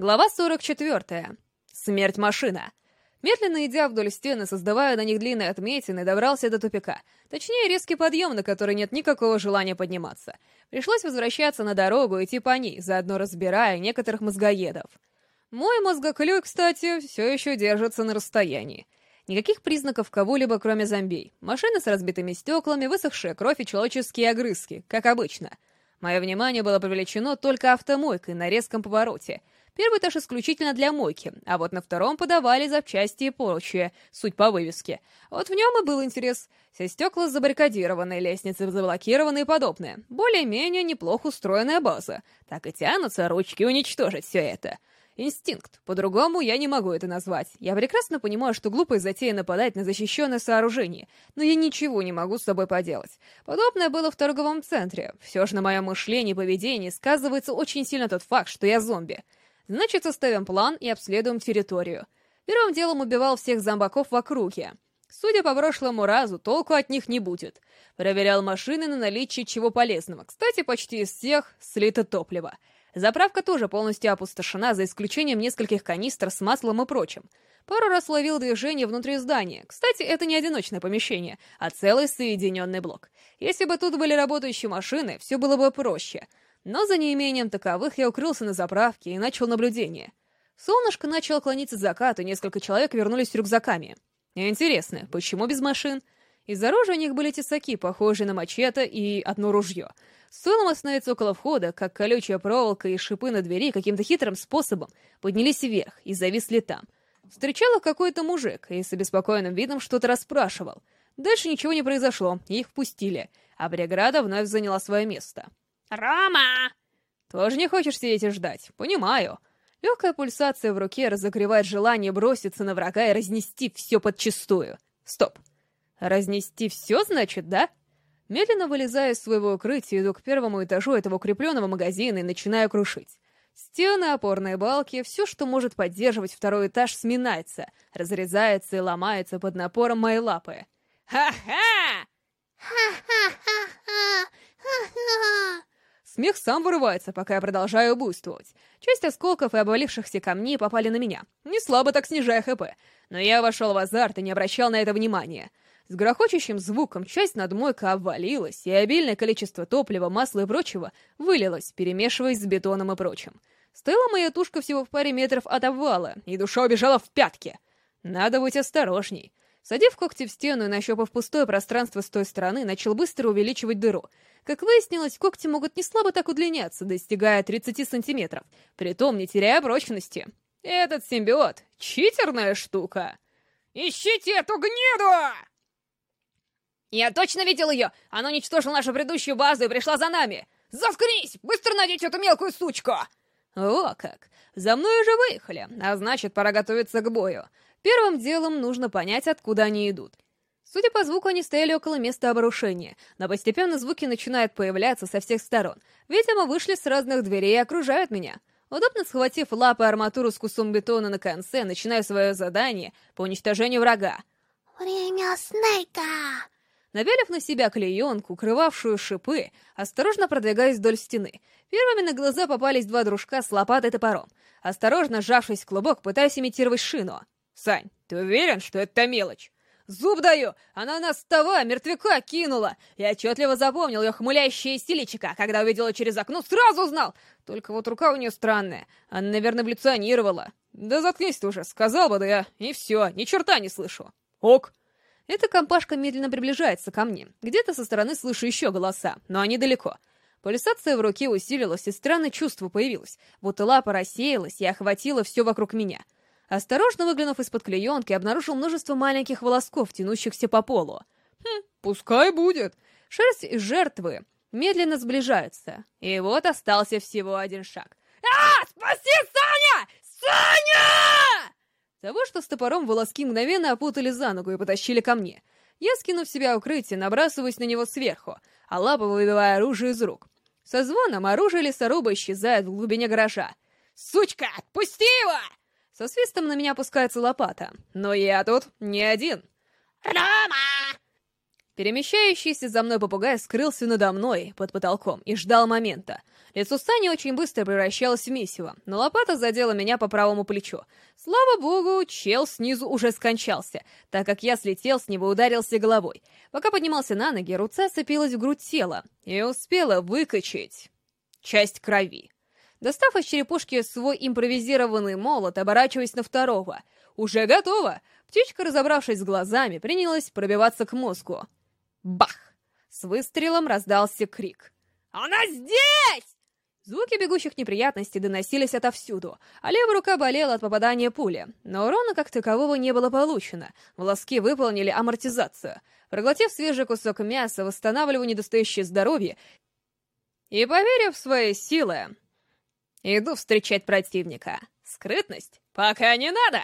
Глава 44. Смерть машина. Медленно идя вдоль стены, создавая на них длинные отметины, добрался до тупика. Точнее, резкий подъем, на который нет никакого желания подниматься. Пришлось возвращаться на дорогу и идти по ней, заодно разбирая некоторых мозгоедов. Мой мозгоклюй, кстати, все еще держится на расстоянии. Никаких признаков кого-либо, кроме зомбей. Машины с разбитыми стеклами, высохшая кровь и человеческие огрызки, как обычно. Мое внимание было привлечено только автомойкой на резком повороте — Первый этаж исключительно для мойки, а вот на втором подавали запчасти и прочее, суть по вывеске. Вот в нем и был интерес. Все стекла забаррикадированы, лестницы заблокированы и подобное. Более-менее неплохо устроенная база. Так и тянутся ручки уничтожить все это. Инстинкт. По-другому я не могу это назвать. Я прекрасно понимаю, что глупая затея нападать на защищенное сооружение, но я ничего не могу с собой поделать. Подобное было в торговом центре. Все же на моем мышлении и поведении сказывается очень сильно тот факт, что я зомби. Значит, составим план и обследуем территорию. Первым делом убивал всех зомбаков в округе. Судя по прошлому разу, толку от них не будет. Проверял машины на наличие чего полезного. Кстати, почти из всех слито топливо. Заправка тоже полностью опустошена, за исключением нескольких канистр с маслом и прочим. Пару раз ловил движение внутри здания. Кстати, это не одиночное помещение, а целый соединенный блок. Если бы тут были работающие машины, все было бы проще — но за неимением таковых я укрылся на заправке и начал наблюдение. Солнышко начало клониться к закату, несколько человек вернулись с рюкзаками. Интересно, почему без машин? Из оружия у них были тесаки, похожие на мачете, и одно ружье. Стоило остановиться около входа, как колючая проволока и шипы на двери каким-то хитрым способом поднялись вверх и зависли там. Встречал их какой-то мужик и с обеспокоенным видом что-то расспрашивал. Дальше ничего не произошло, их впустили, а преграда вновь заняла свое место. «Рома!» «Тоже не хочешь сидеть и ждать? Понимаю». Легкая пульсация в руке разогревает желание броситься на врага и разнести все подчистую. Стоп. Разнести все, значит, да? Медленно вылезая из своего укрытия, иду к первому этажу этого укрепленного магазина и начинаю крушить. Стены, опорные балки, все, что может поддерживать второй этаж, сминается, разрезается и ломается под напором моей лапы. «Ха-ха!» «Ха-ха-ха-ха! Ха-ха!» Смех сам вырывается, пока я продолжаю буйствовать. Часть осколков и обвалившихся камней попали на меня, не слабо так снижая ХП. Но я вошел в азарт и не обращал на это внимания. С грохочущим звуком часть надмойка обвалилась, и обильное количество топлива, масла и прочего вылилось, перемешиваясь с бетоном и прочим. Стояла моя тушка всего в паре метров от обвала, и душа убежала в пятки. Надо быть осторожней. Садив когти в стену и нащупав пустое пространство с той стороны, начал быстро увеличивать дыру — как выяснилось, когти могут не слабо так удлиняться, достигая 30 сантиметров, притом не теряя прочности. Этот симбиот — читерная штука. «Ищите эту гниду!» «Я точно видел ее! Она уничтожила нашу предыдущую базу и пришла за нами! Заткнись! Быстро найдите эту мелкую сучку!» О как! За мной уже выехали, а значит, пора готовиться к бою. Первым делом нужно понять, откуда они идут. Судя по звуку, они стояли около места обрушения, но постепенно звуки начинают появляться со всех сторон. Видимо, вышли с разных дверей и окружают меня. Удобно схватив лапы арматуру с кусом бетона на конце, начинаю свое задание по уничтожению врага. «Время Снейка!» Напялив на себя клеенку, укрывавшую шипы, осторожно продвигаюсь вдоль стены. Первыми на глаза попались два дружка с лопатой топором. Осторожно сжавшись в клубок, пытаюсь имитировать шину. «Сань, ты уверен, что это мелочь?» Зуб даю! Она нас того, мертвяка, кинула! Я отчетливо запомнил ее хмылящее стиличика, когда увидела через окно, сразу узнал! Только вот рука у нее странная, она, наверное, эволюционировала. Да заткнись ты уже, сказал бы, да я, и все, ни черта не слышу. Ок. Эта компашка медленно приближается ко мне. Где-то со стороны слышу еще голоса, но они далеко. Пульсация в руке усилилась, и странное чувство появилось, будто лапа рассеялась и охватила все вокруг меня — Осторожно выглянув из-под клеенки, обнаружил множество маленьких волосков, тянущихся по полу. Хм, пускай будет. Шерсть жертвы медленно сближается. И вот остался всего один шаг. «А, спаси Саня! Саня!» Того, что с топором волоски мгновенно опутали за ногу и потащили ко мне. Я, скинув себя укрытие, набрасываюсь на него сверху, а лапа выбивая оружие из рук. Со звоном оружие лесоруба исчезает в глубине гаража. «Сучка, отпусти его!» Со свистом на меня опускается лопата. Но я тут не один. «Рома!» Перемещающийся за мной попугай скрылся надо мной, под потолком, и ждал момента. Лицо Сани очень быстро превращалось в месиво, но лопата задела меня по правому плечу. Слава богу, чел снизу уже скончался, так как я слетел с него и ударился головой. Пока поднимался на ноги, руца цепилась в грудь тела и успела выкачать часть крови. Достав из черепушки свой импровизированный молот, оборачиваясь на второго. «Уже готово!» Птичка, разобравшись с глазами, принялась пробиваться к мозгу. Бах! С выстрелом раздался крик. «Она здесь!» Звуки бегущих неприятностей доносились отовсюду, а левая рука болела от попадания пули, но урона как такового не было получено. Волоски выполнили амортизацию. Проглотив свежий кусок мяса, восстанавливая недостающее здоровье и поверив в свои силы, иду встречать противника. Скрытность? Пока не надо!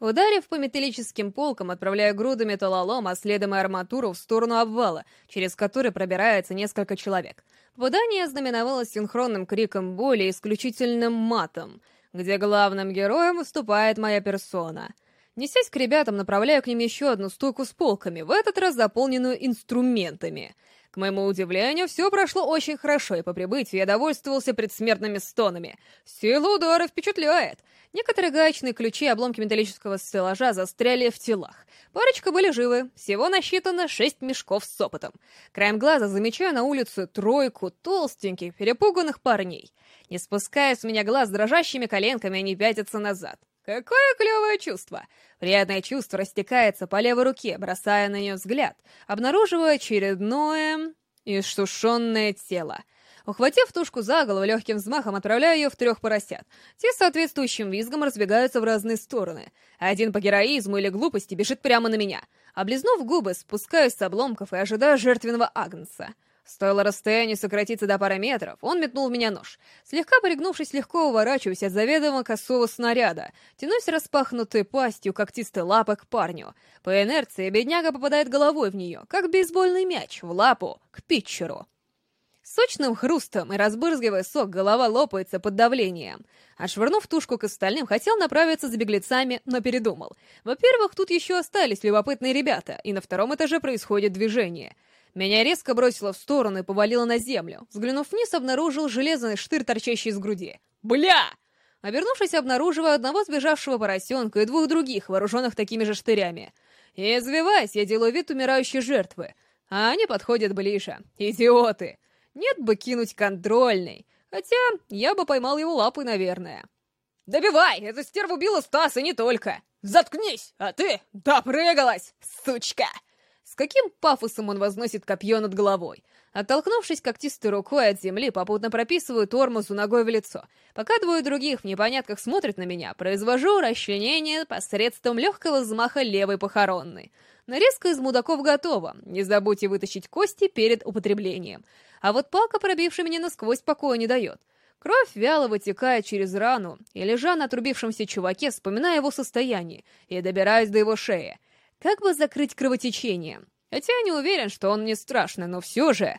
Ударив по металлическим полкам, отправляя груду металлолома, следом и арматуру в сторону обвала, через который пробирается несколько человек. Попадание знаменовалось синхронным криком боли и исключительным матом, где главным героем выступает моя персона. Несясь к ребятам, направляю к ним еще одну стойку с полками, в этот раз заполненную инструментами — к моему удивлению, все прошло очень хорошо, и по прибытии я довольствовался предсмертными стонами. Сила удара впечатляет. Некоторые гаечные ключи и обломки металлического стеллажа застряли в телах. Парочка были живы, всего насчитано шесть мешков с опытом. Краем глаза замечаю на улице тройку толстеньких, перепуганных парней. Не спуская с меня глаз дрожащими коленками, они пятятся назад. Какое клевое чувство! Приятное чувство растекается по левой руке, бросая на нее взгляд, обнаруживая очередное иссушенное тело. Ухватив тушку за голову, легким взмахом отправляю ее в трех поросят. Те с соответствующим визгом разбегаются в разные стороны. Один по героизму или глупости бежит прямо на меня. Облизнув губы, спускаюсь с обломков и ожидаю жертвенного агнца. Стоило расстоянию сократиться до пары метров, он метнул в меня нож. Слегка пригнувшись, легко уворачиваюсь от заведомо косого снаряда, тянусь распахнутой пастью когтистой лапы к парню. По инерции бедняга попадает головой в нее, как бейсбольный мяч, в лапу, к питчеру. Сочным хрустом и разбрызгивая сок, голова лопается под давлением. Отшвырнув тушку к остальным, хотел направиться за беглецами, но передумал. Во-первых, тут еще остались любопытные ребята, и на втором этаже происходит движение — меня резко бросило в сторону и повалило на землю. Взглянув вниз, обнаружил железный штырь, торчащий из груди. «Бля!» Обернувшись, обнаруживаю одного сбежавшего поросенка и двух других, вооруженных такими же штырями. И, извиваясь, я делаю вид умирающей жертвы. А они подходят ближе. Идиоты! Нет бы кинуть контрольный. Хотя я бы поймал его лапы, наверное. «Добивай! Эта стерва убила Стас, и не только!» «Заткнись! А ты допрыгалась, сучка!» С каким пафосом он возносит копье над головой. Оттолкнувшись когтистой рукой от земли, попутно прописываю тормозу ногой в лицо. Пока двое других в непонятках смотрят на меня, произвожу расчленение посредством легкого взмаха левой похоронной. Нарезка из мудаков готова. Не забудьте вытащить кости перед употреблением. А вот палка, пробившая меня насквозь, покоя не дает. Кровь вяло вытекает через рану, и лежа на отрубившемся чуваке, вспоминая его состояние, и добираюсь до его шеи. Как бы закрыть кровотечение? Хотя не уверен, что он не страшный, но все же...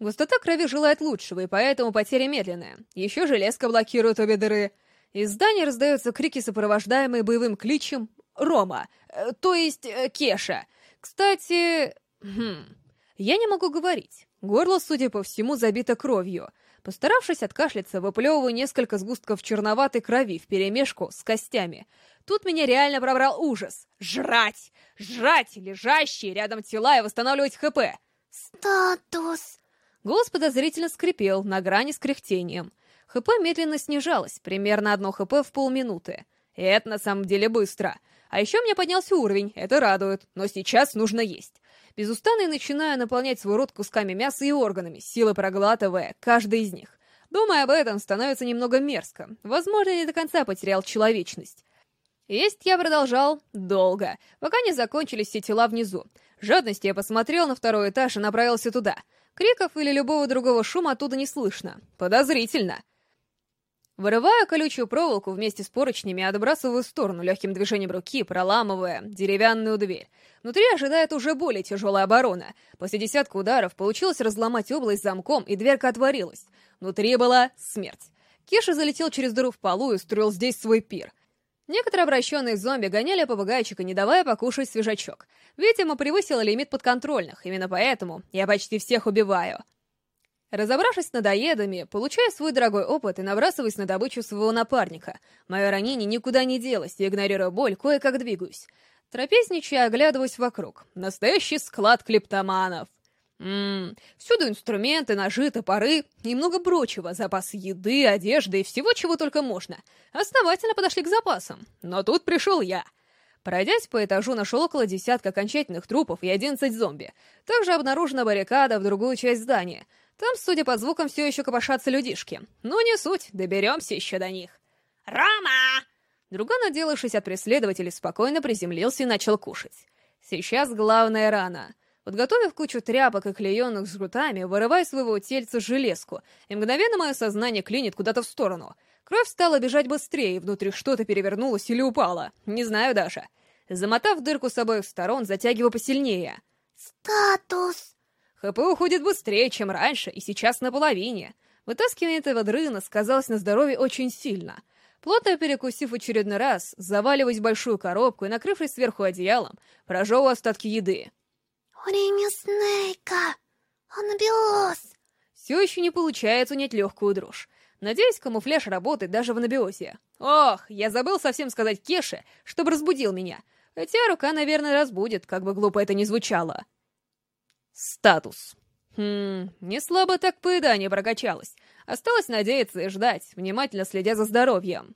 Густота крови желает лучшего, и поэтому потеря медленная. Еще железка блокирует обе дыры. Из здания раздаются крики, сопровождаемые боевым кличем «Рома», э, то есть э, Кеша. Кстати... Хм... Я не могу говорить. Горло, судя по всему, забито кровью. Постаравшись откашляться, выплевываю несколько сгустков черноватой крови вперемешку с костями. Тут меня реально пробрал ужас. Жрать! Жрать лежащие рядом тела и восстанавливать ХП. Статус. Голос подозрительно скрипел, на грани с кряхтением. ХП медленно снижалось, примерно одно ХП в полминуты. И это на самом деле быстро. А еще мне поднялся уровень, это радует, но сейчас нужно есть. Безустанно начинаю наполнять свой рот кусками мяса и органами, силой проглатывая каждый из них. Думая об этом, становится немного мерзко. Возможно, я не до конца потерял человечность. Есть я продолжал долго, пока не закончились все тела внизу. Жадностью я посмотрел на второй этаж и направился туда. Криков или любого другого шума оттуда не слышно. Подозрительно. Вырываю колючую проволоку вместе с поручнями и отбрасываю в сторону легким движением руки, проламывая деревянную дверь. Внутри ожидает уже более тяжелая оборона. После десятка ударов получилось разломать область замком, и дверка отворилась. Внутри была смерть. Кеша залетел через дыру в полу и устроил здесь свой пир. Некоторые обращенные зомби гоняли попугайчика, не давая покушать свежачок. Видимо, превысила лимит подконтрольных, именно поэтому я почти всех убиваю. Разобравшись с надоедами, получаю свой дорогой опыт и набрасываюсь на добычу своего напарника. Мое ранение никуда не делось, и, игнорируя боль, кое-как двигаюсь. Трапезничая, оглядываюсь вокруг. Настоящий склад клептоманов. Ммм, всюду инструменты, ножи, топоры и много прочего, запас еды, одежды и всего, чего только можно. Основательно подошли к запасам. Но тут пришел я. Пройдясь по этажу, нашел около десятка окончательных трупов и 11 зомби. Также обнаружена баррикада в другую часть здания — там, судя по звукам, все еще копошатся людишки. Ну, не суть, доберемся еще до них. «Рома!» Друган, отделавшись от преследователей, спокойно приземлился и начал кушать. Сейчас главная рана. Подготовив кучу тряпок и клеенных с грутами, вырываю своего тельца железку, и мгновенно мое сознание клинит куда-то в сторону. Кровь стала бежать быстрее, внутри что-то перевернулось или упало. Не знаю даже. Замотав дырку с обоих сторон, затягиваю посильнее. Статус. ХП уходит быстрее, чем раньше, и сейчас наполовине. Вытаскивание этого дрына сказалось на здоровье очень сильно. Плотно перекусив очередной раз, заваливаясь в большую коробку и накрывшись сверху одеялом, прожевываю остатки еды. Снейка! Анабиоз! Все еще не получается унять легкую дрожь. Надеюсь, камуфляж работает даже в анабиозе. Ох, я забыл совсем сказать Кеше, чтобы разбудил меня. Хотя рука, наверное, разбудит, как бы глупо это ни звучало. Статус. Хм, не слабо так поедание прокачалось. Осталось надеяться и ждать, внимательно следя за здоровьем.